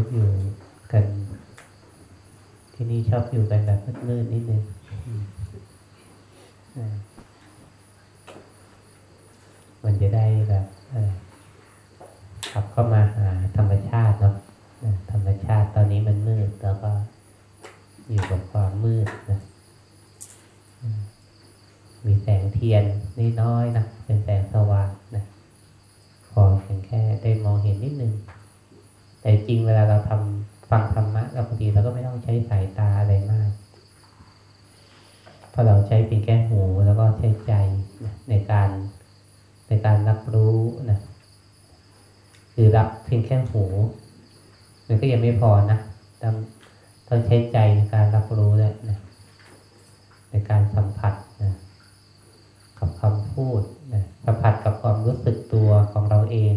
็อยู่กัน ที่นี่ชอบอยู่กันแบบมืดๆนิดนึงอืมอ่ามันจะได้แบบเอ่อกลับเข้ามาหาธรรมชาติเนาะนะธรรมชาติตอนนี้มันมืดแล้วก็อยู่กับความมืดนะอืมมีแสงเทียนน้อยๆนะเป็นแสงสว่างนะพอเพียงแค่ได้มองเห็นนิดนึง แต่จริงเวลาเราทำฟังธรรมะเราบางทีเราก็ไม่ต้องใช้สายตาอะไรมากเพราะเราใช้เพียงแค่หูแล้วก็ใช้ใจนะในการในการรับรู้นะคือ รับเพียงแค่หู มันก็ยังไม่พอนะต้องต้องใช้ใจในการรับรู้ด้วยนะในการสัมผัสนะกับคำพูดนะสัมผัสกับความรู้สึกตัวของเราเอง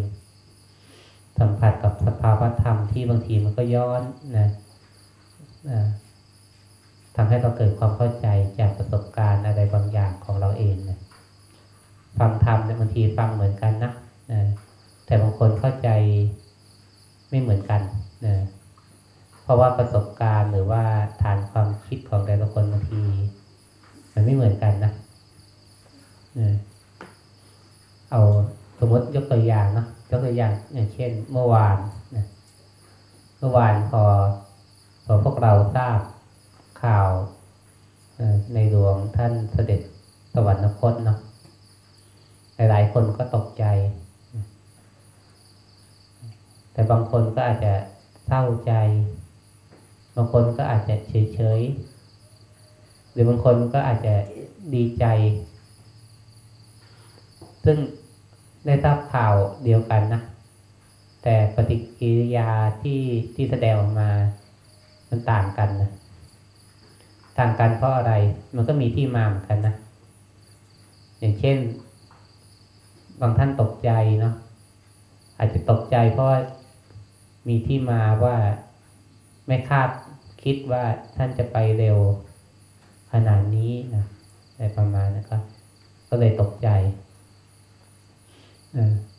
สัมผัสกับสภาวะธรรมที่บางทีมันก็ย้อนนะทำให้เราเกิดความเข้าใจจากประสบการณ์อะไรบางอย่างของเราเองนะฟังธรรมเนี่ยบางทีฟังเหมือนกันนะนะแต่บางคนเข้าใจไม่เหมือนกันนะเพราะว่าประสบการณ์หรือว่าฐานความคิดของแต่ละคนบางที มันไม่เหมือนกันนะนะเอาสมมติยกตัวอย่างเนาะยกตัวอย่างอย่างเช่น เมื่อวานนะเมื่อวานพอพอพวกเราทราบข่าวเอ่อในหลวงท่านเสด็จสวรรคตเนาะหลายๆคนก็ตกใจนะแต่บางคนก็อาจจะเศร้าใจ บางคนก็อาจจะเฉยๆ หรือบาง คนก็อาจจะดีใจ ซึ่งได้ทราบข่าวเดียวกันนะ แต่ปฏิกิริยาที่ที่แสดงออกมา มันต่างกันนะ ต่างกันเพราะอะไร มันก็มีที่มาเหมือนกันนะ อย่างเช่น บางท่านตกใจเนาะ อาจจะตกใจเพราะมีที่มาว่าไม่คาดคิดว่าท่านจะไปเร็ว ขนาดนี้นะอะไรประมาณนะครับ ก็เลยตกใจ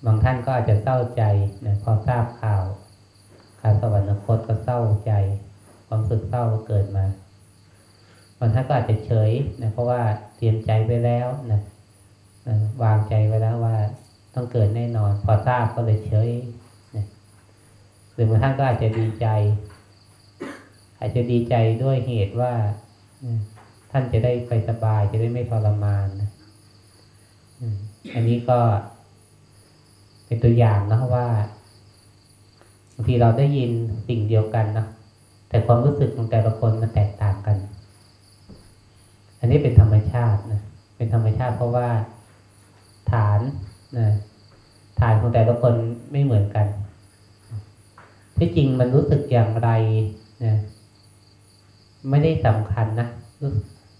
บางท่านก็อาจจะเศร้าใจนะพอทราบข่าวการสวรรคตก็เศร้าใจ ความรู้สึกเศร้าก็เกิดมาบางท่านก็อาจจะเฉยนะเพราะว่าเตรียมใจไว้แล้วนะวางใจไว้แล้วว่าต้องเกิดแน่นอน พอทราบก็เลยเฉยนะหรือบางท่านก็อาจจะดีใจ อาจจะดีใจด้วยเหตุว่า ท่านจะได้ไปสบายจะได้ไม่ทรมานนะอันนี้ก็เป็นตัวอย่างนะว่าบางทีเราได้ยินสิ่งเดียวกันนะแต่ความรู้สึกของแต่ละคนมันแตกต่างกัน อันนี้เป็นธรรมชาตินะเป็นธรรมชาติเพราะว่าฐานนะฐานของแต่ละคนไม่เหมือนกัน ที่จริงมันรู้สึกอย่างไรนะไม่ได้สำคัญนะ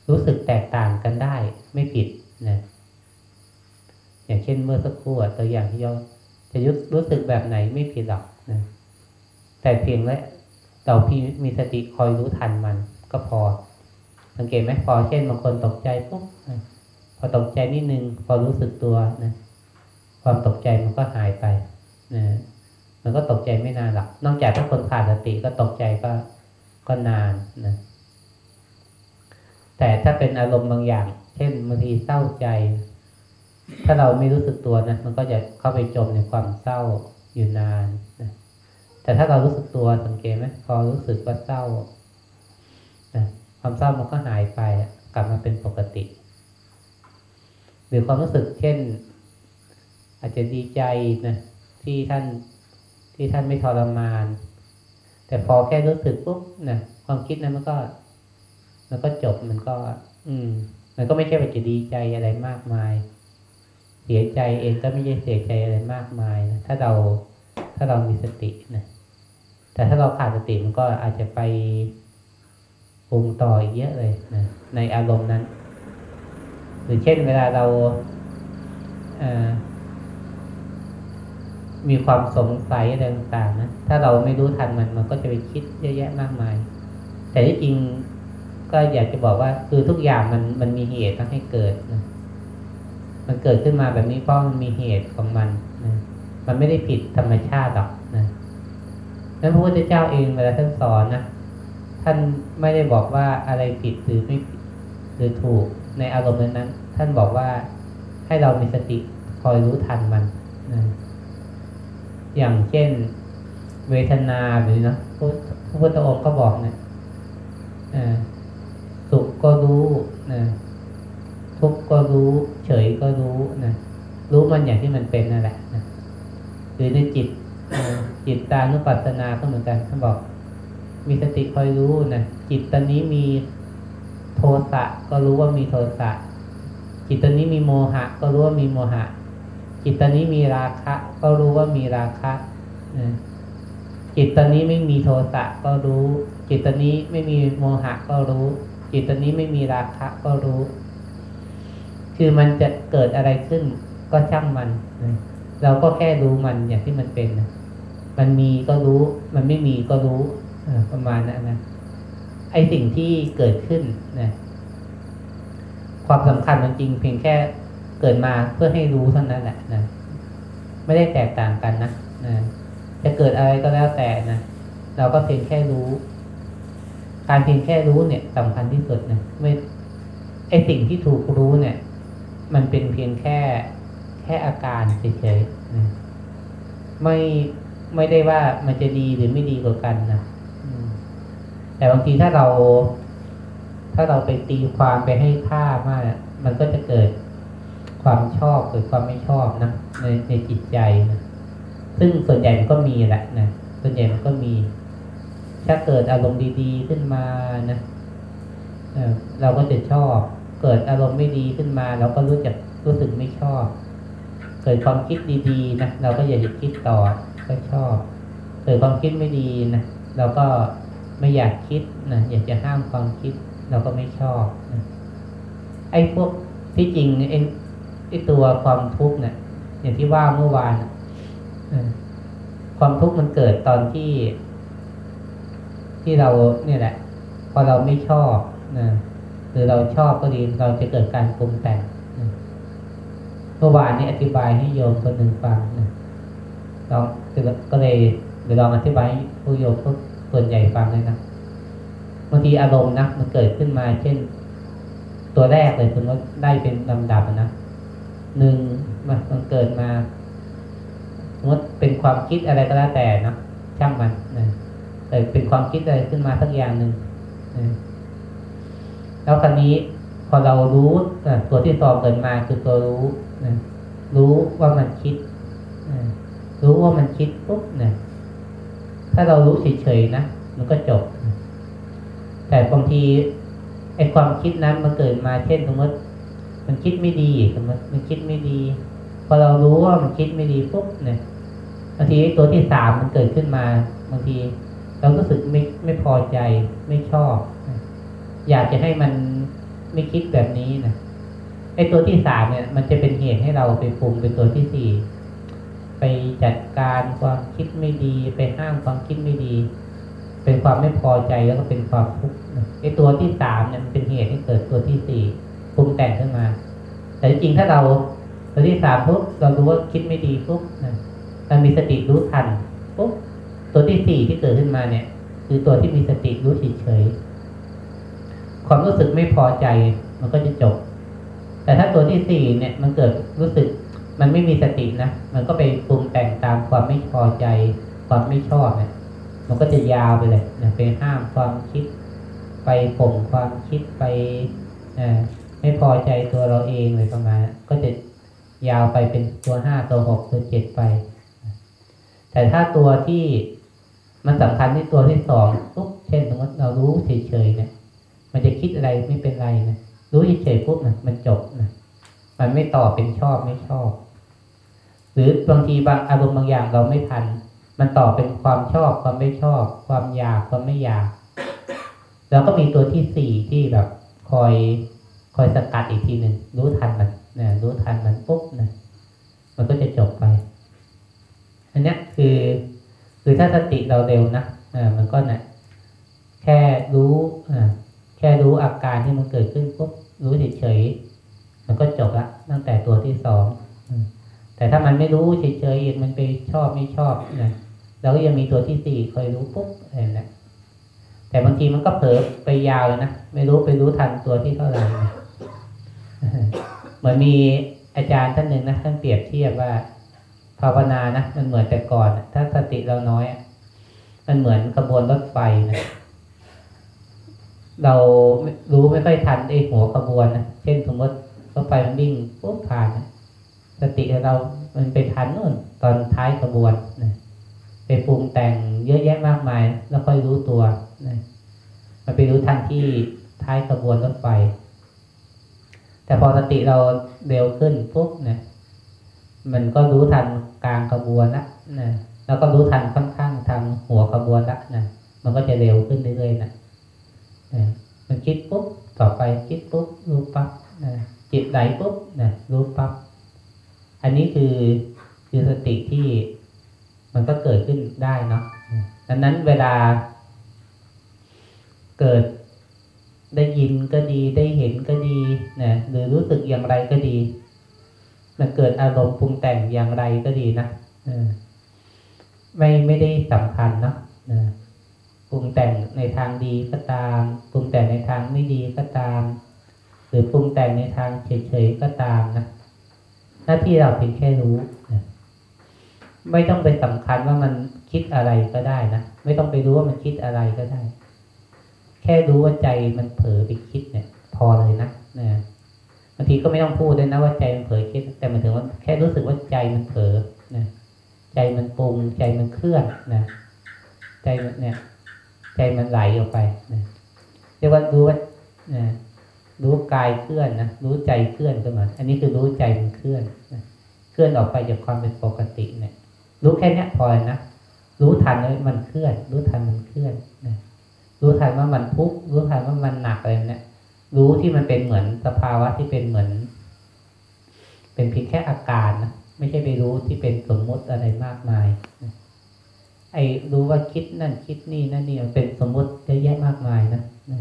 รู้สึกแตกต่างกันได้ไม่ผิดนะอย่างเช่นเมื่อสักครู่ตัวอย่างที่ยอจะรู้รู้สึกแบบไหนไม่ผิดหรอกนะแต่เพียงและเราพี่มีสติคอยรู้ทันมัน ก็พอ สังเกตไหมพอเช่นบางคนตกใจปุ๊บนะพอตกใจนิดนึง พอรู้สึกตัวนะความตกใจมันก็หายไปนะมันก็ตกใจไม่นานหรอกนอกจากถ้าคนขาดสติก็ตกใจก็ก็นานนะ แต่ถ้าเป็นอารมณ์บางอย่าง เช่นบางทีเศร้าใจ ถ้าเราไม่รู้สึกตัวนะมันก็จะเข้าไปจมในความเศร้าอยู่นานนะแต่ถ้าเรารู้สึกตัวสังเกตไหมพอรู้สึกว่าเศร้านะความเศร้ามันก็หายไปกลับมาเป็นปกติ หรือความรู้สึกเช่น อาจจะดีใจนะที่ท่านที่ท่านไม่ทรมาน แต่พอแค่รู้สึกปุ๊บนะความคิดนั้นมันก็ มันก็จบมันก็ อืม มันก็ไม่ใช่ว่าจะดีใจอะไรมากมาย เสียใจเองก็ไม่ใช่เสียใจอะไรมากมายนะถ้าเราถ้าเรามีสตินะแต่ถ้าเราขาดสติมันก็อาจจะไปปรุงต่ออีกเยอะเลยนะในอารมณ์นั้น หรือเช่นเวลาเราเอ่อมีความสงสัยอะไรต่างๆนะ ถ้าเราไม่รู้ทันมันมันก็จะไปคิดเยอะแยะมากมาย แต่ที่จริง ก็อยากจะบอกว่าคือทุกอย่างมันมันมีเหตุต้องให้เกิดนะมันเกิดขึ้นมาแบบนี้เพราะมันมีเหตุของมันนะมันไม่ได้ผิดธรรมชาติหรอกนะนั้นพระพุทธเจ้าเองเวลาท่านสอนนะท่านไม่ได้บอกว่าอะไรผิดหรือไม่ผิดหรือถูกในอารมณ์นั้น ท่านบอกว่าให้เรามีสติคอยรู้ทันมันนะอย่างเช่นเวทนาหรือนะพระพระพุทธองค์ก็บอกเนะอ่า สุขก็รู้นะทุกข์ก็รู้ เฉยก็รู้นะรู้มันอย่างที่มันเป็นนั่นแหละนะหรือในจิตจิตตานุปัสสนาก็เหมือนกันท่านบอก มีสติคอยรู้นะจิตตอนนี้มีโทสะก็รู้ว่ามีโทสะจิตตอนนี้มีโมหะ ก็รู้ว่ามีโมหะ จิตตอนนี้มีราคะ ก็รู้ว่ามีราคะนะจิตตอนนี้ไม่มีโทสะก็รู้ จิตตอนนี้ไม่มีโมหะก็รู้ จิตตอนนี้ไม่มีราคะก็รู้ คือมันจะเกิดอะไรขึ้น ก็ช่างมันเราก็แค่รู้มันอย่างที่มันเป็นมันมีก็รู้ มันไม่มีก็รู้อประมาณนั้นนะไอสิ่งที่เกิดขึ้นนะความสำคัญมันจริงเพียงแค่เกิดมาเพื่อให้รู้เท่านั้นแหละนะไม่ได้แตกต่างกันนะนะจะเกิดอะไรก็แล้วแต่นะเราก็เพียงแค่รู้ การเพียงแค่รู้เนี่ยสำคัญที่สุดนะไม่ไอสิ่งที่ถูกรู้เนี่ย มันเป็นเพียงแค่แค่อาการเฉยๆนะไม่ไม่ได้ว่ามันจะดีหรือไม่ดีกว่ากันนะแต่บางทีถ้าเรา ถ้าเราไปตีความไปให้ค่ามากมันก็จะเกิดความชอบหรือความไม่ชอบนะในในจิตใจนะซึ่งส่วนใหญ่มันก็มีแหละนะส่วนใหญ่มันก็มี ถ้าเกิดอารมณ์ดี ๆ ขึ้นมานะเราก็จะชอบ เกิดอารมณ์ไม่ดีขึ้นมา เราก็รู้จักรู้สึกไม่ชอบ เกิดความคิดดีๆนะเราก็อยากจะคิดต่อก็ชอบ เกิดความคิดไม่ดีนะเราก็ไม่อยากคิดนะอยากจะห้ามความคิด เราก็ไม่ชอบนะไอ้พวกที่จริงไอ้ไอ้ตัวความทุกข์เนี่ยอย่างที่ว่าเมื่อวานนะความทุกข์มันเกิดตอนที่ ที่เราเนี่ยแหละ พอเราไม่ชอบนะหรือเราชอบก็ดีเราจะเกิดการปรุงแต่งเมื่อวานนี้อธิบายให้โยมคนหนึ่งฟังนะลองก็เลยเดี๋ยวลองอธิบายให้ผู้โยมส่วนใหญ่ฟังเลยนะบางทีอารมณ์นะมันเกิดขึ้นมา เช่น ตัวแรกเลยสมมติได้เป็นลำดับนะหนึ่งมันมันเกิดมาสมมติเป็นความคิดอะไรก็แล้วแต่นะช่างมันนะ เกิดเป็นความคิดอะไรขึ้นมาสักอย่างหนึ่งแล้วคราวนี้พอเรารู้ตัวที่สองเกิดมาคือตัวรู้นะรู้ว่ามันคิดรู้ว่ามันคิดปุ๊บนะถ้าเรารู้เฉยๆนะมันก็จบ แต่บางทีไอ้ความคิดนั้นมันเกิดมาเช่นสมมติมันคิดไม่ดีสมมติมันคิดไม่ดี พอเรารู้ว่ามันคิดไม่ดีปุ๊บเนี่ยบางทีไอ้ตัวที่สามมันเกิดขึ้นมาบางที เราก็รู้สึกไม่ไม่พอใจไม่ชอบ อยากจะให้มันไม่คิดแบบนี้นะไอ้ตัวที่สามเนี่ย มันจะเป็นเหตุให้เราไปปรุงเป็นตัวที่สี่ไปจัดการความคิดไม่ดี ไปห้ามความคิดไม่ดี เป็นความไม่พอใจแล้วก็เป็นความทุกข์ไอ้ตัวที่สามเนี่ยมันเป็นเหตุให้เกิดตัวที่สี่ปรุงแต่งขึ้นมา แต่จริงๆถ้าเราตัวที่สามปุ๊บเรารู้ว่าคิดไม่ดีปุ๊บนะเรามีสติรู้ทันปุ๊บ ตัวที่สี่ที่เกิดขึ้นมาเนี่ย คือตัวที่มีสติรู้เฉยๆความรู้สึกไม่พอใจมันก็จะจบ แต่ถ้าตัวที่สี่เนี่ย มันเกิดรู้สึก มันไม่มีสตินะมันก็ไปปรุงแต่งตามความไม่พอใจ ความไม่ชอบเนี่ยมันก็จะยาวไปเลยนะไปห้ามความคิด ไปข่มความคิดไปไม่พอใจตัวเราเองเลยประมาณนั้ก็จะยาวไปเป็นตัวห้าตัวหกตัวเจ็ดไป แต่ถ้าตัวที่ มันสำคัญที่ตัวที่สองปุ๊บเช่นสมมติเรารู้เฉยๆเนี่ย มันจะคิดอะไรไม่เป็นไรนะรู้เฉยๆปุ๊บนะมันจบนะมันไม่ต่อเป็นชอบไม่ชอบ หรือบางทีบางอารมณ์บางอย่างเราไม่ทัน มันต่อเป็นความชอบความไม่ชอบ ความอยากความไม่อยาก แล้วก็มีตัวที่สี่ที่แบบคอยคอยสกัดอีกทีหนึ่งรู้ทันมันนะรู้ทันมันปุ๊บนะมันก็จะจบไป อันนี้คือ คือถ้าสติเราเร็วนะอ่ามันก็นะแค่รู้อ่าแค่รู้อาการที่มันเกิดขึ้นปุ๊บรู้เฉยๆมันก็จบละตั้งแต่ตัวที่สองแต่ถ้ามันไม่รู้เฉยๆมันไปชอบไม่ชอบนะเราก็ยังมีตัวที่สี่คอยรู้ปุ๊บอะไรนะแต่บางทีมันก็เผลอไปยาวเลยนะไม่รู้ไปรู้ทันตัวที่เท่าไหร่เหมือนมีอาจารย์ท่านหนึ่งนะท่านเปรียบเทียบว่า ภาวนานะมันเหมือนแต่ก่อน ถ้าสติเราน้อย มันเหมือนขบวนรถไฟนะเรารู้ไม่ค่อยทันไอ้หัวขบวนนะเช่นสมมติรถไฟมันวิ่งปุ๊บผ่านนะสติเรา มันไปทันนู่นตอนท้ายขบวนนะไปปรุงแต่งเยอะแยะมากมาย แล้วค่อยรู้ตัวนะมันไปรู้ทันที่ท้ายขบวนรถไฟ แต่พอสติเราเร็วขึ้นปุ๊บเนี่ย มันก็รู้ทันกลางขบวนละนะแล้วก็รู้ทันค่อนข้างทางหัวขบวนละนะมันก็จะเร็วขึ้นเรื่อยๆนะนะมันคิดปุ๊บต่อไปคิดปุ๊บรู้ปั๊บนะจิตไหลปุ๊บนะรู้ปั๊บอันนี้คือคือสติที่มันก็เกิดขึ้นได้เนาะดังนั้นเวลาเกิดได้ยินก็ดีได้เห็นก็ดีนะหรือรู้สึกอย่างไรก็ดี มันเกิดอารมณ์ปรุงแต่งอย่างไรก็ดีนะไม่ไม่ได้สำคัญเนาะปรุงแต่งในทางดีก็ตาม ปรุงแต่งในทางไม่ดีก็ตาม หรือปรุงแต่งในทางเฉยๆก็ตามนะหน้าที่เราเพียงแค่รู้นะไม่ต้องไปสำคัญว่ามันคิดอะไรก็ได้นะไม่ต้องไปรู้ว่ามันคิดอะไรก็ได้ แค่รู้ว่าใจมันเผลอไปคิดเนี่ย พอเลยนะนะ บางทีก็ไม่ต้องพูดด้วยนะว่าใจมันเผลอคิดแต่มันถึงว่าแค่รู้สึกว่าใจมันเผลอนะใจมันปรุงใจมันเคลื่อนนะใจเนี่ย ใจมันไหลออกไปนะเรียกว่ารู้ว่านะรู้กายเคลื่อนนะรู้ใจเคลื่อนก็เหมือนอันนี้คือรู้ใจมันเคลื่อนนะเคลื่อนออกไปจากความเป็นปกติเนี่ย รู้แค่นี้พอนะรู้ทันเลยมันเคลื่อน รู้ทันมันเคลื่อนนะรู้ทันว่ามันทุกข์รู้ทันว่ามันหนักอะไรเนี่ย รู้ที่มันเป็นเหมือนสภาวะที่เป็นเหมือน เป็นเพียงแค่อาการนะไม่ใช่ไปรู้ที่เป็นสมมติอะไรมากมายไอ้รู้ว่าคิดนั่นคิดนี่นั่นนี่มันเป็นสมมติเยอะแยะมากมายนะนะ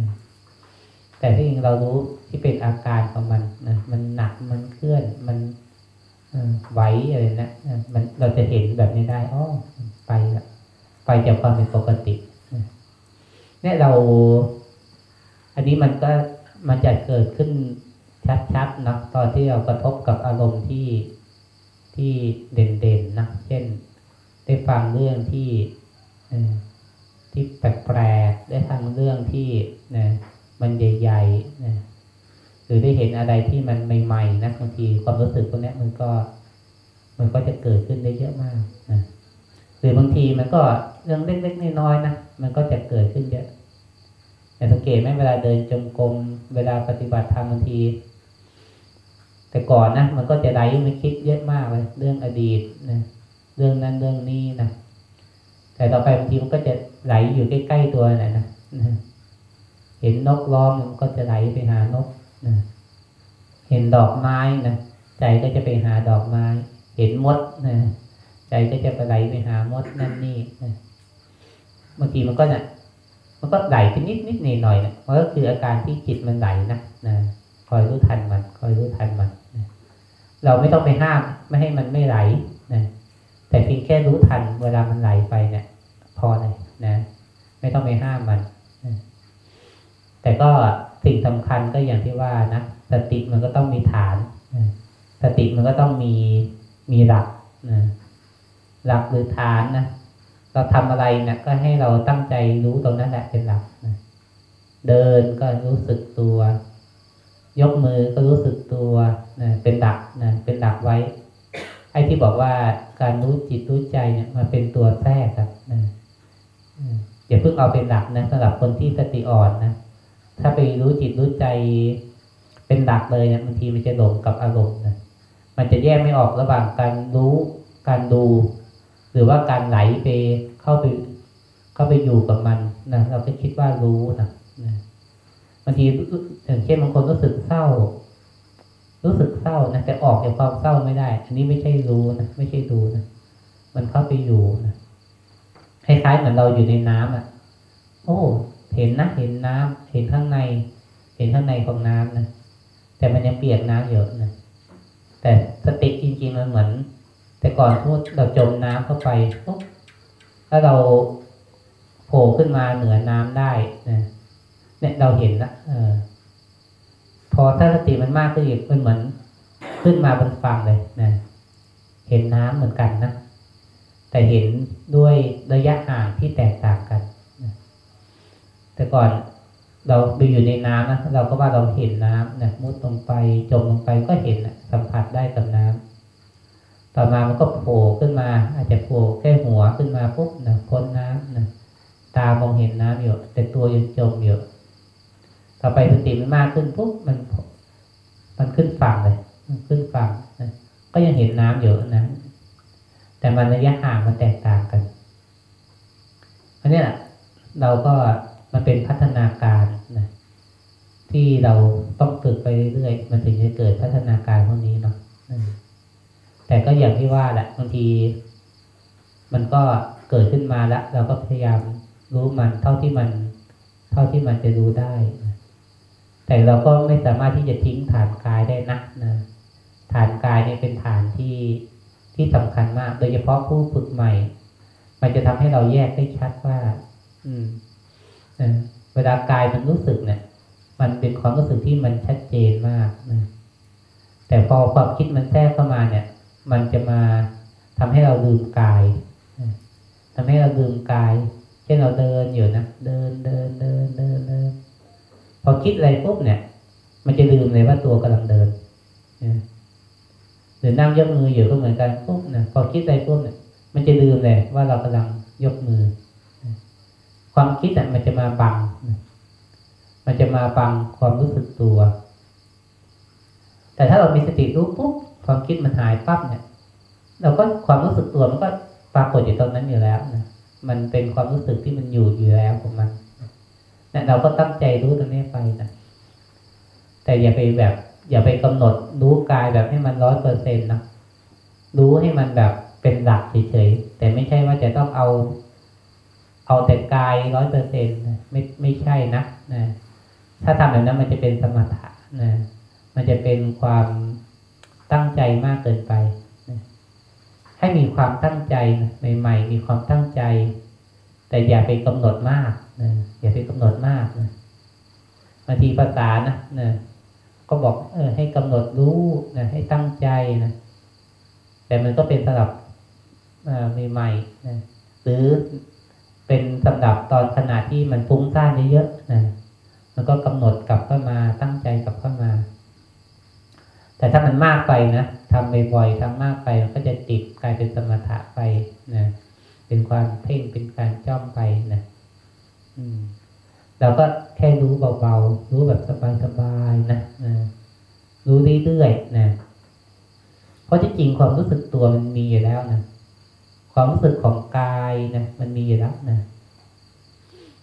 แต่ที่จริงเรารู้ที่เป็นอาการของมันนะมันหนักมันเคลื่อนมันไหวอะไรนะมันเราจะเห็นแบบนี้ได้อ๋อไปละไปจากความเป็นปกติเนี่ยเรา อันนี้มันก็ มันจะเกิดขึ้นชัดๆนะตอนที่เรากระทบกับอารมณ์ที่ที่เด่นๆนะเช่น ได้ฟังเรื่องที่ที่แปลกๆได้ฟังเรื่องที่นะมันใหญ่ๆนะหรือได้เห็นอะไรที่มันใหม่ๆนะบางทีความรู้สึกพวกนี้มันก็ มันก็จะเกิดขึ้นได้เยอะมากนะหรือบางทีมันก็เรื่องเล็กๆน้อยๆนะมันก็จะเกิดขึ้นเยอะ แต่สังเกตไหมเวลาเดินจงกรมเวลาปฏิบัติธรรมบางที แต่ก่อนนะมันก็จะไหลมาคิดเยอะมากเลย เรื่องอดีตนะเรื่องนั้นเรื่องนี้นะแต่ต่อไปบางทีมันก็จะไหลอยู่ใกล้ๆตัวนะนะเห็นนกร้องมันก็จะไหลไปหานกนะเห็นดอกไม้นะใจก็จะไปหาดอกไม้ เห็นมดนะใจก็จะไปไหลไปหามดนั่นนี่นะบางทีมันก็เนี่ย มันก็ไหลไปนิดนิดหน่อยหน่อยนะมันก็คืออาการที่จิตมันไหลนะนะคอยรู้ทันมัน คอยรู้ทันมันนะเราไม่ต้องไปห้ามไม่ให้มันไม่ไหลนะแต่เพียงแค่รู้ทันเวลามันไหลไปเนี่ย พอเลยนะ ไม่ต้องไปห้ามมันนะแต่ก็สิ่งสำคัญก็อย่างที่ว่านะสติมันก็ต้องมีฐานนะสติมันก็ต้องมีมีหลักนะหลักหรือฐานนะ เราทำอะไรนะก็ให้เราตั้งใจรู้ตรงนั้นแหละเป็นหลักนะเดินก็รู้สึกตัว ยกมือก็รู้สึกตัวนะเป็นหลักนะเป็นหลักไว้ไอ้ที่บอกว่าการรู้จิตรู้ใจเนี่ยมาเป็นตัวแทรกครับนะอย่าเพิ่งเอาเป็นหลักนะสำหรับคนที่สติอ่อนนะถ้าไปรู้จิตรู้ใจเป็นหลักเลยเนี่ยบางทีมันจะหลงกับอารมณ์นะมันจะแยกไม่ออกระหว่างการรู้การดู หรือว่าการไหลไปเข้าไปเข้าไปอยู่กับมันนะเราก็คิดว่ารู้นะนะบางทีอย่างเช่นบางคนรู้สึกเศร้า รู้สึกเศร้านะแต่ออกจากความเศร้าไม่ได้ อันนี้ไม่ใช่รู้นะไม่ใช่ดูนะมันเข้าไปอยู่นะคล้ายๆเหมือนเราอยู่ในน้ำอะ โอ้เห็นนะเห็นน้ำเห็นข้างใน เห็นข้างในของน้ำนะแต่มันยังเปียกน้ำเยอะนะแต่สติจริงๆมันเหมือน แต่ก่อนพูดเราจมน้ำเข้าไปปุ๊บถ้าเราโผล่ขึ้นมาเหนือน้ำได้นะเนี่ยเราเห็นละเออ พอถ้าสติมันมากขึ้นอีกมันเหมือนขึ้นมาบนฝั่งเลยนะเห็นน้ำเหมือนกันนะแต่เห็นด้วยระยะห่างที่แตกต่างกันนะแต่ก่อนเราไปอยู่ในน้ำนะเราก็ว่าเราเห็นน้ำนะมุดลงไปจมลงไปก็เห็นนะสัมผัสได้กับน้ำ ต่อมามันก็โผล่ขึ้นมา อาจจะโผล่แค่หัวขึ้นมาปุ๊บนะพ้นน้ำนะตามองเห็นน้ำอยู่แต่ตัวยังจมอยู่ต่อไปสติมันมากขึ้นปุ๊บมัน มันขึ้นฝั่งเลยมันขึ้นฝั่งนะก็ยังเห็นน้ำอยู่นะแต่มันระยะห่างมันแตกต่างกันอันนี้แหละเราก็มันเป็นพัฒนาการนะที่เราต้องฝึกไปเรื่อยๆมันถึงจะเกิดพัฒนาการพวกนี้เนาะ แต่ก็อย่างที่ว่าแหละบางที มันก็เกิดขึ้นมาแล้วเราก็พยายามรู้มันเท่าที่มัน เท่าที่มันจะรู้ได้นะแต่เราก็ไม่สามารถที่จะทิ้งฐานกายได้นะนะฐานกายเนี่ยเป็นฐานที่ที่สำคัญมาก โดยเฉพาะผู้ฝึกใหม่ มันจะทำให้เราแยกได้ชัดว่า อืมเออเวลากายมันรู้สึกเนี่ย มันเป็นความรู้สึกที่มันชัดเจนมากนะแต่พอความคิดมันแทรกเข้ามาเนี่ย มันจะมาทำให้เราลืมกายนะทำให้เราลืมกาย เช่นเราเดินอยู่นะ เดินเดินเดินเดินเดินพอคิดอะไรปุ๊บเนี่ย มันจะลืมเลยว่าตัวกำลังเดินหรือนั่งยกมืออยู่ก็เหมือนกันปุ๊บนะพอคิดอะไรปุ๊บเนี่ย มันจะลืมเลยว่าเรากำลังยกมือ ความคิดอะมันจะมาบัง มันจะมาบังความรู้สึกตัว แต่ถ้าเรามีสติรู้ปุ๊บ ความคิดมันหายปั๊บเนี่ย เราก็ความรู้สึกตัวมันก็ปรากฏอยู่ตรงนั้นอยู่แล้วนะมันเป็นความรู้สึกที่มันอยู่อยู่แล้วของมันนะเราก็ตั้งใจรู้ตรงนี้ไปนะแต่อย่าไปแบบ อย่าไปกำหนดรู้กายแบบให้มันร้อยเปอร์เซ็นต์นะรู้ให้มันแบบเป็นหลักเฉยๆแต่ไม่ใช่ว่าจะต้องเอา เอาแต่กายร้อยเปอร์เซ็นต์ไม่ไม่ใช่นะนะถ้าทำแบบนั้นมันจะเป็นสมถะนะมันจะเป็นความ ตั้งใจมากเกินไปให้มีความตั้งใจใหม่ๆ มีความตั้งใจ แต่อย่าไปกำหนดมากนะอย่าไปกำหนดมากนะบางทีภาษานะนะก็บอกเออให้กำหนดรู้นะให้ตั้งใจนะแต่มันก็เป็นสำหรับใหม่ๆนะหรือเป็นสำหรับตอนขณะที่มันฟุ้งซ่านเยอะๆนะมันก็กำหนดกลับเข้ามาตั้งใจกลับเข้ามา แต่ถ้ามันมากไปนะทำบ่อยๆทำมากไปมันก็จะติดกลายเป็นสมถะไปนะเป็นความเพ่งเป็นการจ้อมไปนะอืมเราก็แค่รู้เบาๆรู้แบบสบายๆนะนะรู้เรื่อยๆนะเพราะที่จริงความรู้สึกตัวมันมีอยู่แล้วนะความรู้สึกของกายนะมันมีอยู่แล้วนะ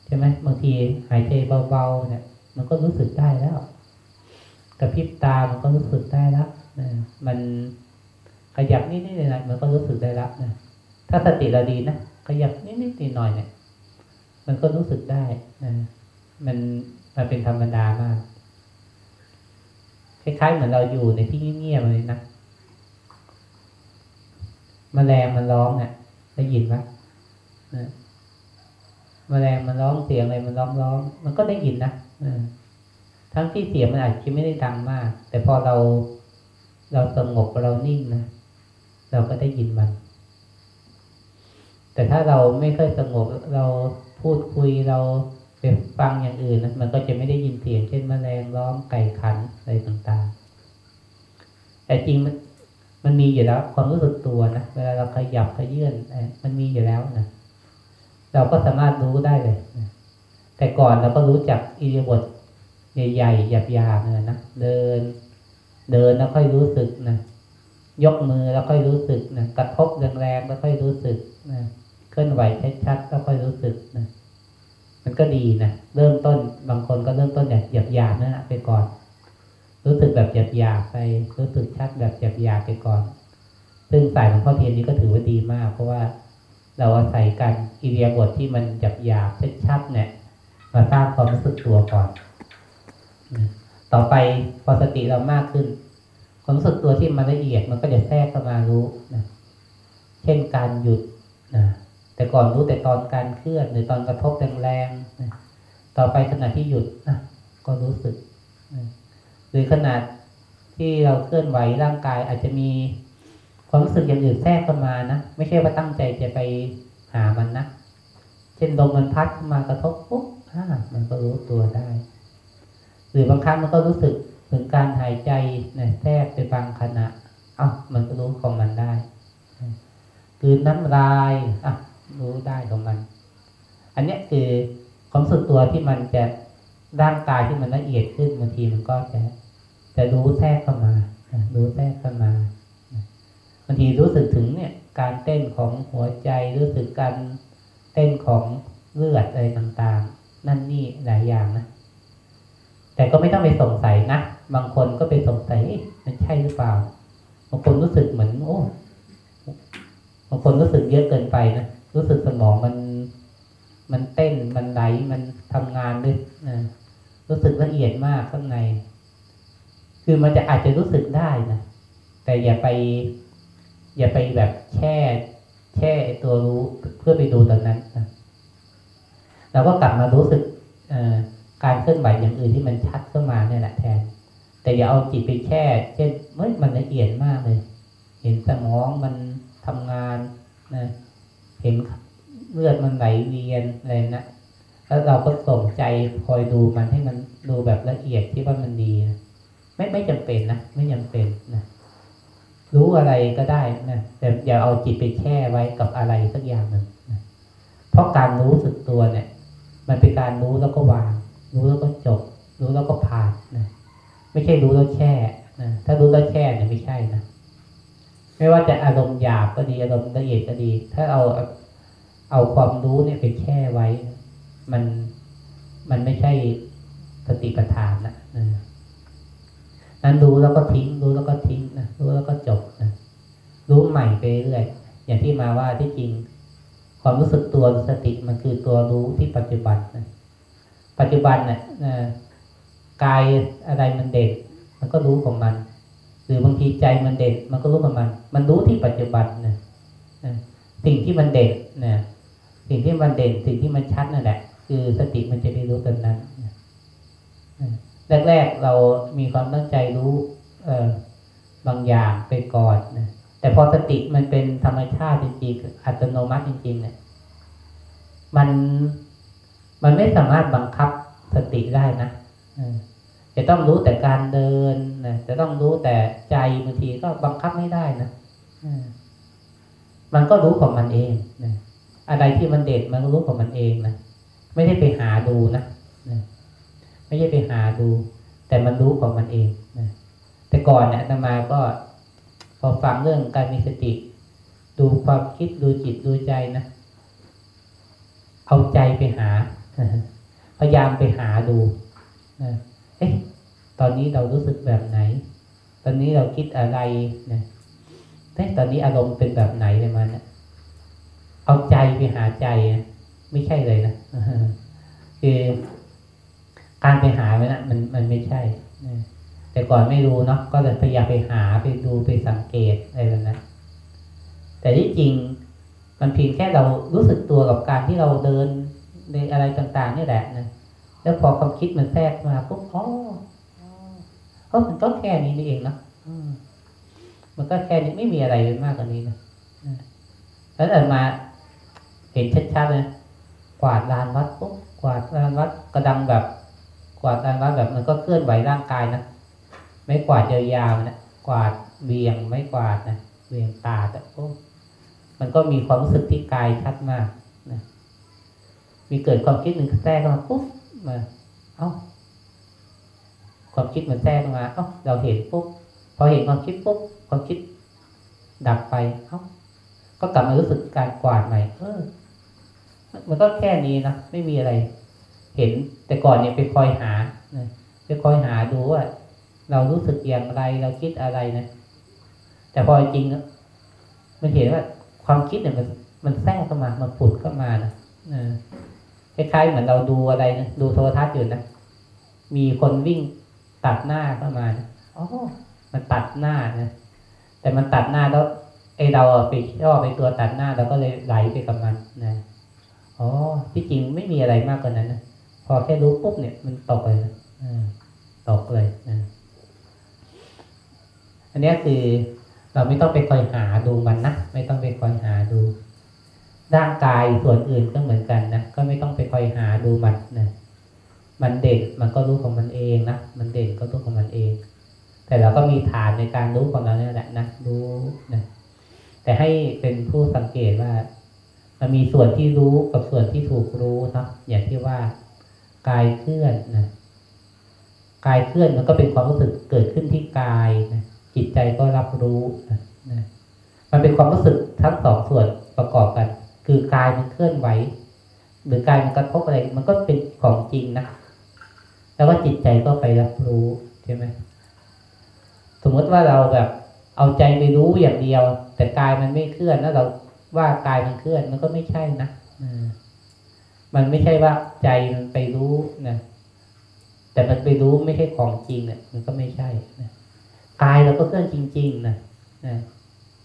ใช่ไหมบางทีหายใจเบาๆเนี่ย มันก็รู้สึกได้แล้ว กระพริบตามันก็รู้สึกได้แล้วนะมันขยับนิดๆหน่อยๆมันก็รู้สึกได้แล้วนะถ้าสติเราดีนะขยับนิดๆหน่อยๆเนี่ย มันก็รู้สึกได้นะมันมันเป็นธรรมดามากคล้ายๆเหมือนเราอยู่ในที่เงียบๆเลยนะมแมลงมันร้องเนี่ยได้ยินไหมนะมแมลงมันร้องเสียงอะไรมันร้องร้อง มันก็ได้ยินนะ ทั้งที่เสียงมันอาจจะไม่ได้ดังมาก แต่พอเราเราสงบเรานิ่งนะเราก็ได้ยินมัน แต่ถ้าเราไม่ค่อยสงบเราพูดคุยเราไปฟังอย่างอื่นนะมันก็จะไม่ได้ยินเสียงเช่นมแมลงร้องไก่ขันอะไรต่างๆ แต่จริงมันมันมีอยู่แล้วความรู้สึกตัวนะเวลาเราขยับขยื่นมันมีอยู่แล้วนะเราก็สามารถรู้ได้เลยนะแต่ก่อนเราก็รู้จักอิริยบถ ใหญ่ๆหยาบๆนะนะเดิน เดินแล้วค่อยรู้สึกนะยกมือแล้วค่อยรู้สึกนะกระทบแรงๆแล้วค่อยรู้สึกนะเคลื่อนไหวชัดๆแล้วค่อยรู้สึกนะมันก็ดีนะเริ่มต้นบางคนก็เริ่มต้นแบบหยาบๆนะไปก่อน รู้สึกแบบหยาบๆไป รู้สึกชัดแบบหยาบๆไปก่อน ซึ่งสายของพ่อเทียนนี้ก็ถือว่าดีมาก เพราะว่าเราอาศัยการอิเดียบทที่มันหยาบหยาบชัดๆเนี่ยมาสร้างความรู้สึกตัวก่อน ต่อไปพอสติเรามากขึ้นความรู้สึกตัวที่มันละเอียดมันก็จะแทรกเข้ามารู้นะเช่นการหยุดนะแต่ก่อนรู้แต่ตอนการเคลื่อนหรือตอนกระทบแรงๆนะต่อไปขณะที่หยุดนะก็รู้สึกนะหรือขนาดที่เราเคลื่อนไหวร่างกายอาจจะมีความรู้สึกอย่างอื่นแทรกเข้ามานะไม่ใช่ว่าตั้งใจจะไปหามันนะเช่นลมมันพัดมากระทบปุ๊บมันก็รู้ตัวได้ หรือบางครั้งมันก็รู้สึกถึงการหายใจนะแทรกไปบางขณะ เอ้ามันก็รู้ของมันได้กลืนน้ำลายอะรู้ได้ของมัน อันนี้คือความสึกตัวที่มันจะร่างกายที่มันละเอียดขึ้นบางทีมันก็จะจะรู้แทรกเข้ามารู้แทรกเข้ามาบางทีรู้สึกถึงเนี่ย การเต้นของหัวใจรู้สึกการเต้นของเลือดอะไรต่างๆ นั่นนี่หลายอย่างนะ แต่ก็ไม่ต้องไปสงสัยนะ บางคนก็ไปสงสัยมันใช่หรือเปล่า บางคนรู้สึกเหมือนโอ้ บางคนรู้สึกเยอะเกินไปนะ รู้สึกสมองมัน มันเต้น มันไหล มันทำงานด้วยนะรู้สึกละเอียดมากข้างใน คือมันจะอาจจะรู้สึกได้นะ แต่อย่าไป อย่าไปแบบแช่ แช่ตัวรู้เพื่อไปดูตอนนั้นนะเราก็กลับมารู้สึก เอ่อ การเคลื่อนไหวอย่างอื่นที่มันชัดขึ้นมาเนี่ยแหละแทน แต่อย่าเอาจิตไปแช่เช่นเมื่อมันละเอียดมากเลย เห็นสมองมันทำงานนะเห็นเลือดมันไหลเวียนอะไรนะแล้วเราก็ส่งใจคอยดูมันให้มันดูแบบละเอียดที่ว่ามันดีนะไม่ไม่จำเป็นนะไม่จำเป็นนะรู้อะไรก็ได้นะแต่อย่าเอาจิตไปแช่ไว้กับอะไรสักอย่างหนึ่งนะเพราะการรู้สึกตัวเนี่ย มันเป็นการรู้แล้วก็วาง รู้แล้วก็จบ รู้แล้วก็ผ่านนะไม่ใช่รู้แล้วแช่นะถ้ารู้แล้วแช่เนี่ยไม่ใช่นะไม่ว่าจะอารมณ์หยาบก็ดีอารมณ์ละเอียดก็ดี ถ้าเอาเอาความรู้เนี่ยไปแช่ไว้ มันมันไม่ใช่สติปัฏฐานนะนะนั้นรู้แล้วก็ทิ้ง รู้แล้วก็ทิ้งนะรู้แล้วก็จบนะรู้ใหม่ไปเรื่อยอย่างที่มาว่าที่จริง ความรู้สึกตัวสติมันคือตัวรู้ที่ปัจจุบันนะ ปัจจุบันเนี่ยกายอะไรมันเด่นมันก็รู้ของมัน หรือบางทีใจมันเด่นมันก็รู้ของมัน มันรู้ที่ปัจจุบันนะนะสิ่งที่มันเด่นนะสิ่งที่มันเด่นสิ่งที่มันชัดนั่นแหละ คือสติมันจะไปรู้ตรงนั้นแรกๆเรามีความตั้งใจรู้เอบางอย่างไปก่อนนะแต่พอสติมันเป็นธรรมชาติจริงๆอัตโนมัติจริงๆเนี่ยมัน มันไม่สามารถบังคับสติได้นะจะต้องรู้แต่การเดินนะจะต้องรู้แต่ใจบางทีก็บังคับไม่ได้นะมันก็รู้ของมันเองนะอะไรที่มันเด่นมันก็รู้ของมันเองนะไม่ได้ไปหาดูนะนะไม่ใช่ไปหาดู แต่มันรู้ของมันเองนะแต่ก่อนเนี่ยอาตมาก็ พอฟังเรื่องการมีสติ ดูความคิดดูจิตดูใจนะเอาใจไปหา พยายามไปหาดูนะเอ๊ะตอนนี้เรารู้สึกแบบไหน ตอนนี้เราคิดอะไรนะเอ๊ะตอนนี้อารมณ์เป็นแบบไหนเลยมันเอาใจไปหาใจไม่ใช่เลยนะคือการไปหาไว้นะมันมันไม่ใช่นะแต่ก่อนไม่รู้เนาะก็เลยพยายามไปหาไปดูไปสังเกตอะไรแบบนั้นแต่ที่จริงมันเพียงแค่เรารู้สึกตัวกับการที่เราเดิน ในอะไรต่างๆนี่แหละนะแล้วพอความคิดมันแทรกมาปุ๊บอ๋อเออมันก็แค่นี้นี่เองเนาะมันก็แค่นี้ไม่มีอะไรมากกว่านี้นะแล้วเดินมา เห็นชัดๆเลยกวาดลานวัดปุ๊บกวาดลานวัดกระดังแบบ กวาดลานวัดแบบมันก็เคลื่อนไหวร่างกายนะไม่กวาดยาวๆนะกวาดเบียงไม่กวาดนะเบียงตาแต่ปุ๊บมันก็มีความรู้สึกที่กายชัดมาก มีเกิดความคิดหนึ่งแทรกเข้ามาปุ๊บมาเอ้า ความคิดมันแทรกมา เอ้า เราเห็นปุ๊บพอเห็นความคิดปุ๊บความคิดดับไป เอ้า ก็กลับมารู้สึกการกวาดใหม่เออ มันก็แค่นี้นะไม่มีอะไร เห็นแต่ก่อนเนี่ยไปคอยหาไปคอยหาดูว่าเรารู้สึกอย่างไร เราคิดอะไรนะแต่พอจริงมันเห็นว่าความคิดเนี่ยมันมันแทรกเข้ามา มันผุดเข้ามานะ คล้ายๆเหมือนเราดูอะไรนะดูโทรทัศน์อยู่นะมีคนวิ่งตัดหน้าเข้ามานะอ๋อมันตัดหน้านะแต่มันตัดหน้าแล้วไอเราไปชอบไปตัวตัดหน้าเราก็เลยไหลไปกับมันนะอ๋อที่จริงไม่มีอะไรมากกว่านั้นนะพอแค่รู้ปุ๊บเนี่ย มันตกเลยนะตกเลยนะอันนี้คือเราไม่ต้องไปคอยหาดูมันนะไม่ต้องไปคอยหาดู ร่างกายส่วนอื่นก็เหมือนกันนะก็ไม่ต้องไปคอยหาดูมันนะมันเด่นมันก็รู้ของมันเองนะมันเด่นก็รู้ของมันเอง แต่เราก็มีฐานในการรู้ของเราเนี่ยแหละนะรู้นะแต่ให้เป็นผู้สังเกตว่า มันมีส่วนที่รู้กับส่วนที่ถูกรู้เนาะอย่างที่ว่ากายเคลื่อนนะกายเคลื่อนมันก็เป็นความรู้สึกเกิดขึ้นที่กายนะจิตใจก็รับรู้นะนะมันเป็นความรู้สึกทั้งสองส่วนประกอบกัน คือกายมันเคลื่อนไหว หรือกายมันกระทบอะไร มันก็เป็นของจริงนะ แล้วก็จิตใจก็ไปรับรู้ใช่ไหมสมมติว่าเราแบบเอาใจไปรู้อย่างเดียว แต่กายมันไม่เคลื่อนแล้วเราว่ากายมันเคลื่อนมันก็ไม่ใช่นะมันไม่ใช่ว่าใจมันไปรู้นะแต่มันไปรู้ไม่ใช่ของจริงเนี่ยมันก็ไม่ใช่นะกายเราก็เคลื่อนจริง ๆนะนะ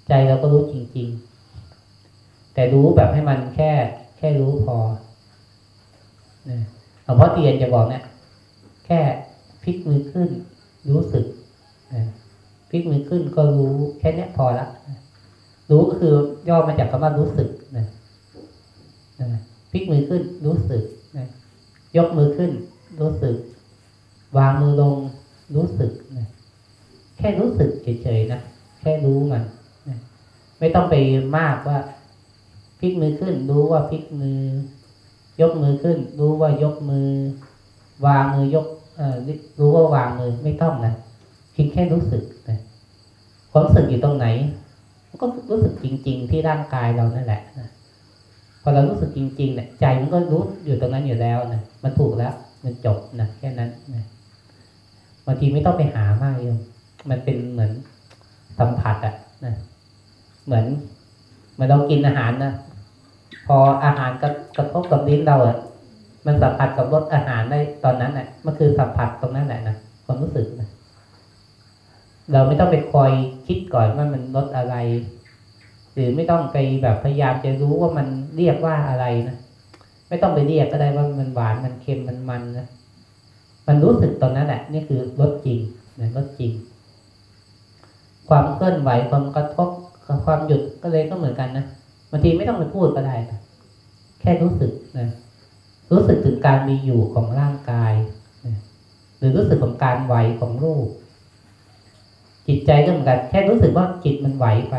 ใจเราก็รู้จริง ๆ แต่รู้แบบให้มันแค่ แค่รู้พอนะหลวงพ่อเตียนจะบอกเนี่ยแค่พลิกมือขึ้น รู้สึกนะพลิกมือขึ้นก็รู้แค่นี้พอละนะรู้ก็คือย่อมาจากคำว่ารู้สึกนะนะพลิกมือขึ้นรู้สึกนะยกมือขึ้น รู้สึก วางมือลงรู้สึกนะแค่รู้สึกเฉยๆนะแค่รู้มันนะไม่ต้องไปมากว่า ลิกมือขึ้น รู้ว่าพลิกมือ ยกมือขึ้น รู้ว่ายกมือ วางมือยกอรู้ว่าวางมือไม่ต้องนะเพียงแค่รู้สึกนะความรู้สึกอยู่ตรงไหนก็รู้สึกจริง ๆ ที่ร่างกายเรานั่นแหละนะพอเรารู้สึกจริงๆเนี่ยใจมันก็รู้อยู่ตรงนั้นอยู่แล้วนะมันถูกแล้ว มันจบนะแค่นั้นนะบางทีไม่ต้องไปหามากโยมมันเป็นเหมือนสัมผัสอะนะเหมือนเหมือนเรากินอาหารนะ พออาหารกระกระทบกับลิ้นเราอะมันสัมผัสกับรสอาหารได้ตอนนั้นน่ะมันคือสัมผัสตรงนั้นแหละนะความรู้สึกนะเราไม่ต้องไปคอยคิดก่อนว่ามันรสอะไร หรือไม่ต้องไปแบบพยายามจะรู้ว่ามันเรียกว่าอะไรนะไม่ต้องไปเรียกก็ได้ว่ามันหวานมันเค็มมันมันนะมันรู้สึกตอนนั้นแหละนี่คือรสจริงนะรสจริง ความเคลื่อนไหวความกระทบความหยุดก็เลยก็เหมือนกันนะางทีไม่ต้องไปพูดก็ได้ แค่รู้สึกนะรู้สึกถึงการมีอยู่ของร่างกายนะหรือรู้สึกของการไหวของรูป จิตใจก็เหมือนกัน แค่รู้สึกว่าจิตมันไหวไป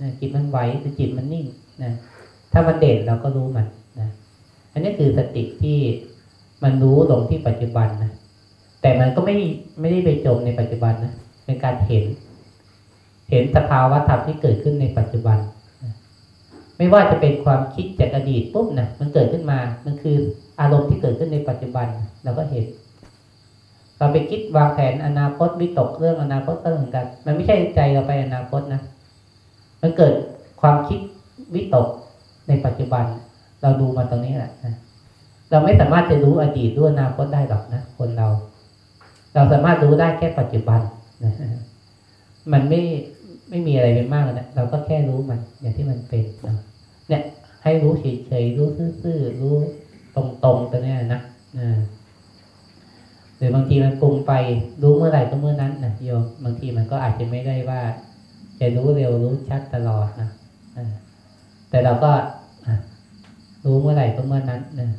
นะจิตมันไหวหรือจิตมันนิ่งนะถ้ามันเด่นเราก็รู้มันนะอันนี้คือสติที่มันรู้ลงที่ปัจจุบันนะแต่มันก็ไม่ไม่ได้ไปจมในปัจจุบันนะเป็นการเห็น เห็นสภาวะธรรมที่เกิดขึ้นในปัจจุบัน ไม่ว่าจะเป็นความคิดจากอดีตปุ๊บนะมันเกิดขึ้นมา มันคืออารมณ์ที่เกิดขึ้นในปัจจุบันเราก็เห็น เราไปคิดวางแผนอนาคตวิตกเรื่องอนาคตก็เหมือนกัน มันไม่ใช่ใจเราไปอนาคตนะมันเกิดความคิดวิตกในปัจจุบัน เราดูมาตรงนี้แหละนะเราไม่สามารถจะรู้อดีตด้อนาคตได้หรอกนะคนเรา เราสามารถรู้ได้แค่ปัจจุบันนะมันไม่ ไม่มีอะไรเป็นมากนะเราก็แค่รู้มัน อย่างที่มันเป็นนะเนี่ย ให้รู้เฉยๆรู้ซื่อๆรู้ตรงๆตัวนี้นะหรือบางทีมันปรุงไปรู้เมื่อไหร่ก็เมื่อนั้นนะโยมบางทีมันก็อาจจะไม่ได้ว่า จะรู้เร็วรู้ชัดตลอดนะแต่เราก็รู้เมื่อไหร่ก็เมื่อนั้นนะ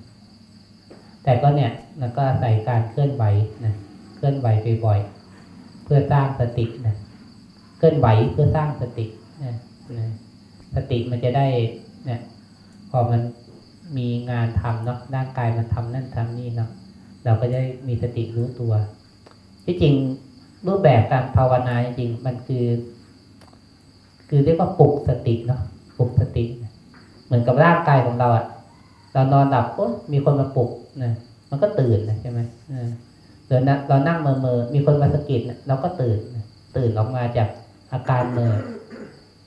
แต่ก็เนี่ยมันก็ใส่การเคลื่อนไหวนะเคลื่อนไหวบ่อยๆเพื่อสร้างสตินะ เคลื่อนไหวเพื่อสร้างสตินะสติมันจะได้เนี่ยพอมันมีงานทำเนาะร่างกายมันทำนั่นทำนี่เนาะเราก็จะมีสติรู้ตัว ที่จริงรูปแบบการภาวนาจริงมันคือ คือเรียกว่าปลุกสติเนาะปลุกสติ เหมือนกับร่างกายของเราอะเรานอนหลับปุ๊บมีคนมาปลุกนะมันก็ตื่นนะใช่ไหมเดี๋ยวนะเรานั่งเมื่อเมื่อมีคนมาสะกิดเราก็ตื่นตื่นออกมาจาก อาการเมื่อ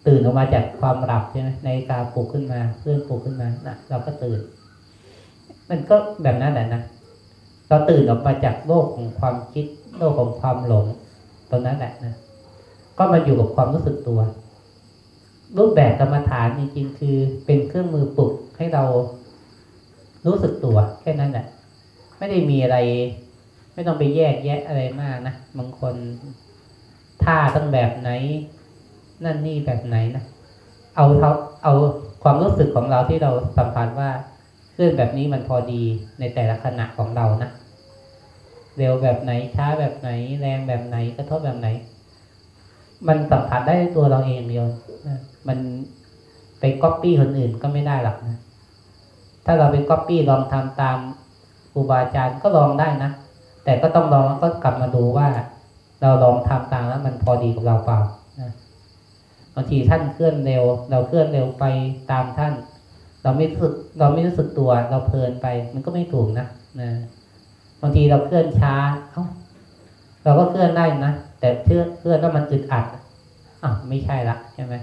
ตื่นออกมาจากความหลับใช่ไหมในกาปลุกขึ้นมาเพื่อนปลุกขึ้นมานะเราก็ตื่น มันก็แบบนั้นแหละนะเราตื่นออกมาจากโลกของความคิด โลกของความหลงตรงนั้นแหละนะก็มาอยู่กับความรู้สึกตัว รูปแบบกรรมฐานจริงๆคือ เป็นเครื่องมือปลุกให้เรารู้สึกตัว แค่นั้นแหละไม่ได้มีอะไร ไม่ต้องไปแยกแยะอะไรมากนะบางคน ท่าต้องแบบไหน นั่นนี่แบบไหนนะเอาเท่าเอาความรู้สึกของเราที่เราสัมผัสว่าเคลื่อนแบบนี้มันพอดีในแต่ละขณะของเรานะเร็วแบบไหนช้าแบบไหน แรงแบบไหนกระทบแบบไหน มันสัมผัสได้ตัวเราเองเดียวนะมันไปก๊อปปี้คนอื่นก็ไม่ได้หรอกนะถ้าเราไปก๊อปปี้ลองทำตามครูบาอาจารย์ก็ลองได้นะแต่ก็ต้องลองแล้วก็กลับมาดูว่า เราลองทำตามแล้วมันพอดีกับเราเปล่านะบางทีท่านเคลื่อนเร็ว เราเคลื่อนเร็วไปตามท่าน เราไม่รู้สึกเราไม่รู้สึกตัว เราเพลินไป มันก็ไม่ถูกนะนะบางทีเราเคลื่อนช้า เอ้าเราก็เคลื่อนได้นะแต่เคลื่อนเคลื่อนแล้วมันอึดอัดอ้าวไม่ใช่ละใช่ไหม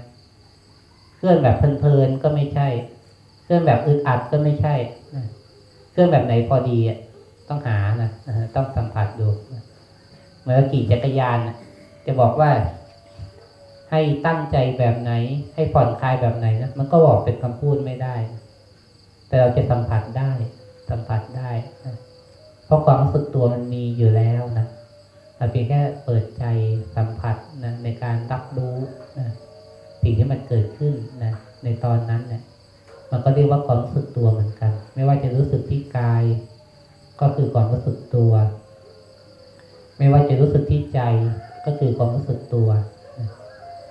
เคลื่อนแบบเพลินๆก็ไม่ใช่ เคลื่อนแบบอึดอัดก็ไม่ใช่เคลื่อนแบบไหนพอดีอะต้องหานะต้องส มื่อนขี่จักรยานน่ะจะบอกว่า ให้ตั้งใจแบบไหน ให้ผ่อนคลายแบบไหนนะมันก็บอกเป็นคำพูดไม่ได้ แต่เราจะสัมผัสได้ สัมผัสได้นะเพราะความรู้สึกตัวมันมีอยู่แล้วนะเราเพียงแค่เปิดใจสัมผัสนะในการรับรู้นะสิ่งที่มันเกิดขึ้นนะในตอนนั้นเนี่ยมันก็เรียกว่าความรู้สึกตัวเหมือนกัน ไม่ว่าจะรู้สึกที่กาย ก็คือความรู้สึกตัว ไม่ว่าจะรู้สึกที่ใจก็คือความรู้สึกตัว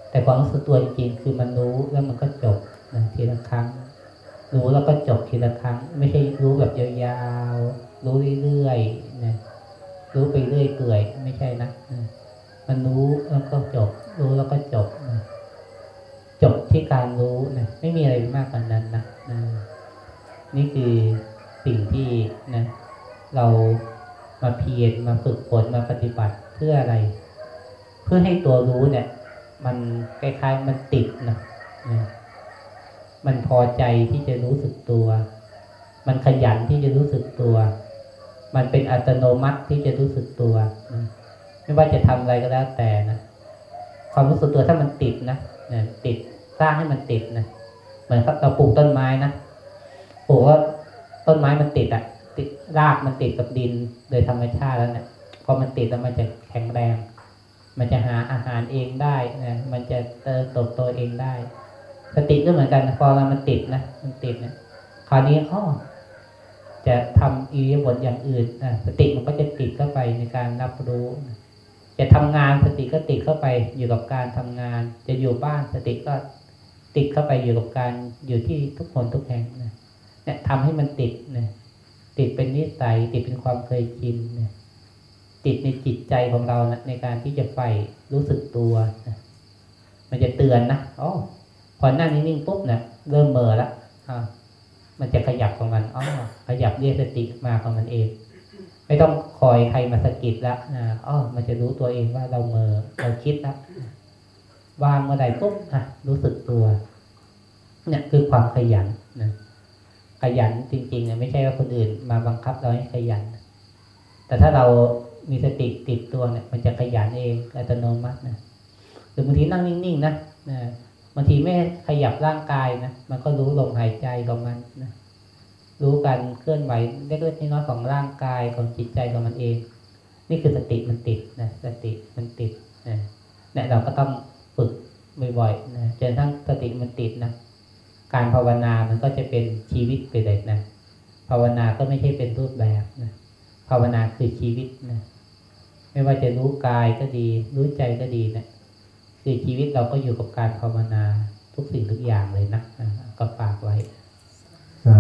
แต่ความรู้สึกตัวจริงๆคือมันรู้แล้วมันก็จบนะทีละครั้ง รู้แล้วก็จบทีละครั้ง ไม่ใช่รู้แบบยาวๆ รู้เรื่อยๆนะรู้ไปเรื่อยเปื่อยไม่ใช่นะนะมันรู้แล้วก็จบ รู้แล้วก็จบนะจบที่การรู้นะไม่มีอะไรมากกว่านั้นนะนะนี่คือสิ่งที่นะ เรา มาเพียรมาฝึกฝนมาปฏิบัติเพื่ออะไร เพื่อให้ตัวรู้เนี่ย มันคล้ายๆมันติดนะมันพอใจที่จะรู้สึกตัว มันขยันที่จะรู้สึกตัว มันเป็นอัตโนมัติที่จะรู้สึกตัวไม่ว่าจะทำอะไรก็แล้วแต่นะความรู้สึกตัวถ้ามันติดนะนะติดสร้างให้มันติดนะเหมือนกับเราปลูกต้นไม้นะปลูกว่าต้นไม้มันติดอะ ติดรากมันติดกับดินโดยธรรมชาติแล้วเนี่ยพอมันติดแล้วมันจะแข็งแรง มันจะหาอาหารเองได้นะมันจะเติบโตโตเองได้ สติก็เหมือนกันพอเรามันติดนะมันติดนะคราวนี้อ้อจะทำอิริยาบถอย่างอื่นนะสติมันก็จะติดเข้าไปในการรับรู้ จะทำงานสติก็ติดเข้าไปอยู่กับการทำงาน จะอยู่บ้านสติก็ติดเข้าไปอยู่กับการอยู่ที่ทุกคนทุกแห่งนะเนี่ยทำให้มันติดนะ ติดเป็นนิสัย ติดเป็นความเคยชินนติดในจิตใจของเรานะในการที่จะใฝ่รู้สึกตัวนะมันจะเตือนนะอ๋อพอนั่งนิ่งๆปุ๊บเนี่ยเริ่มเบลอแล้วอ่ามันจะขยับของมันอ๋อขยับเรียกสติมาของมันเอง ไม่ต้องคอยใครมาสะกิดล้วนะอ๋อมันจะรู้ตัวเองว่าเราเมอเราคิดล้ววางเมื่อใดปุ๊บอะรู้สึกตัว เนี่ยคือความขยันนะ ขยันจริงๆเนี่ยไม่ใช่ว่าคนอื่น มาบังคับเราให้ขยัน แต่ถ้าเรามีสติติดตัวเนี่ย มันจะขยันเองอัตโนมัตินะหรือบางทีนั่งนิ่งๆนะนะบางทีไม่ขยับร่างกายนะมันก็รู้ลมหายใจของมันนะรู้การเคลื่อนไหวเล็กๆน้อยๆของร่างกายของจิตใจของมันเอง นี่คือสติมันติดนะสติมันติดนะเนี่ยเราก็ต้องฝึกบ่อยๆนะจนทั้งสติมันติดนะ การภาวนามันก็จะเป็นชีวิตไปเลยนะ ภาวนาก็ไม่ใช่เป็นรูปแบบนะ ภาวนาคือชีวิตนะ ไม่ว่าจะรู้กายก็ดี รู้ใจก็ดีนะ คือชีวิตเราก็อยู่กับการภาวนาทุกสิ่งทุกอย่างเลยนะ ก็ฝากไว้สา